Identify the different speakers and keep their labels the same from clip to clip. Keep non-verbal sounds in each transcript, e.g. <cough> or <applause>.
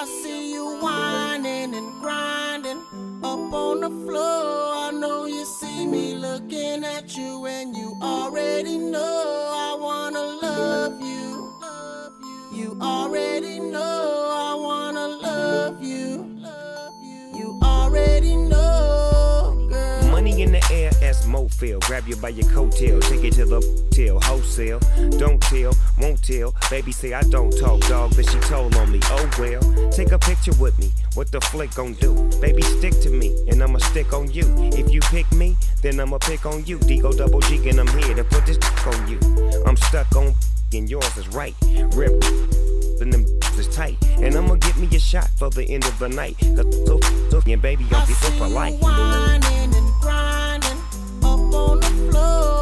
Speaker 1: I see you whining and grinding up on the floor. I know you see me looking at you, and you already know I wanna love you. You already know I wanna love you. You already know. Girl.
Speaker 2: Money in the air as Mofield, Grab you by your coattail, take it to the till, wholesale. Don't tell, won't tell. Baby say I don't talk, dog, but she told on me. Oh well take a picture with me. What the flick gon' do? Baby, stick to me, and I'ma stick on you. If you pick me, then I'ma pick on you. Digo double G, and I'm here to put this on you. I'm stuck on, and yours is right. Rip and them is tight. And I'ma get me a shot for the end of the night. Cause so, so and baby, I'll be so polite.
Speaker 1: whining and grinding up on the floor.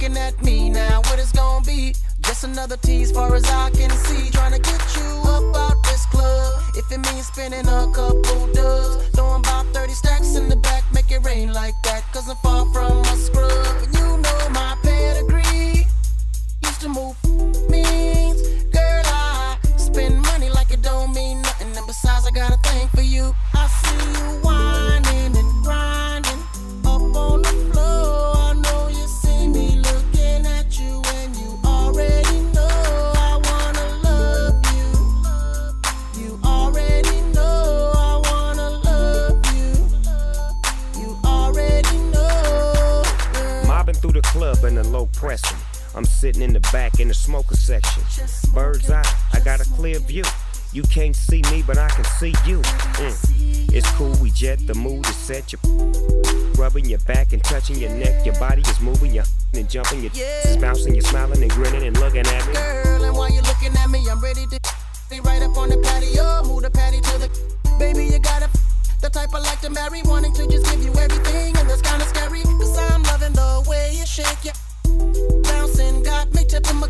Speaker 1: Looking at me now. What it's gonna be? Just another tease, far as I can see. Trying to get you up out this club. If it means spending a couple dubs, throwing about 30 stacks in the back, make it rain like that. Cause I'm far from
Speaker 2: low pressing. I'm sitting in the back in the smoker section. Bird's eye, I got a clear view. You can't see me, but I can see you. Mm. It's cool, we jet, the mood is set. You're rubbing your back and touching your neck. Your body is moving, you're <laughs> and jumping, your is bouncing, you're smiling and grinning and looking at me.
Speaker 1: girl, and while you're looking at me, I'm ready to <laughs> be right up on the patio. Move the patty to the <laughs> baby, you got it. The type I like to marry, wanting to just give you everything, and that's kinda scary. Cause I'm loving the way you shake your my glass.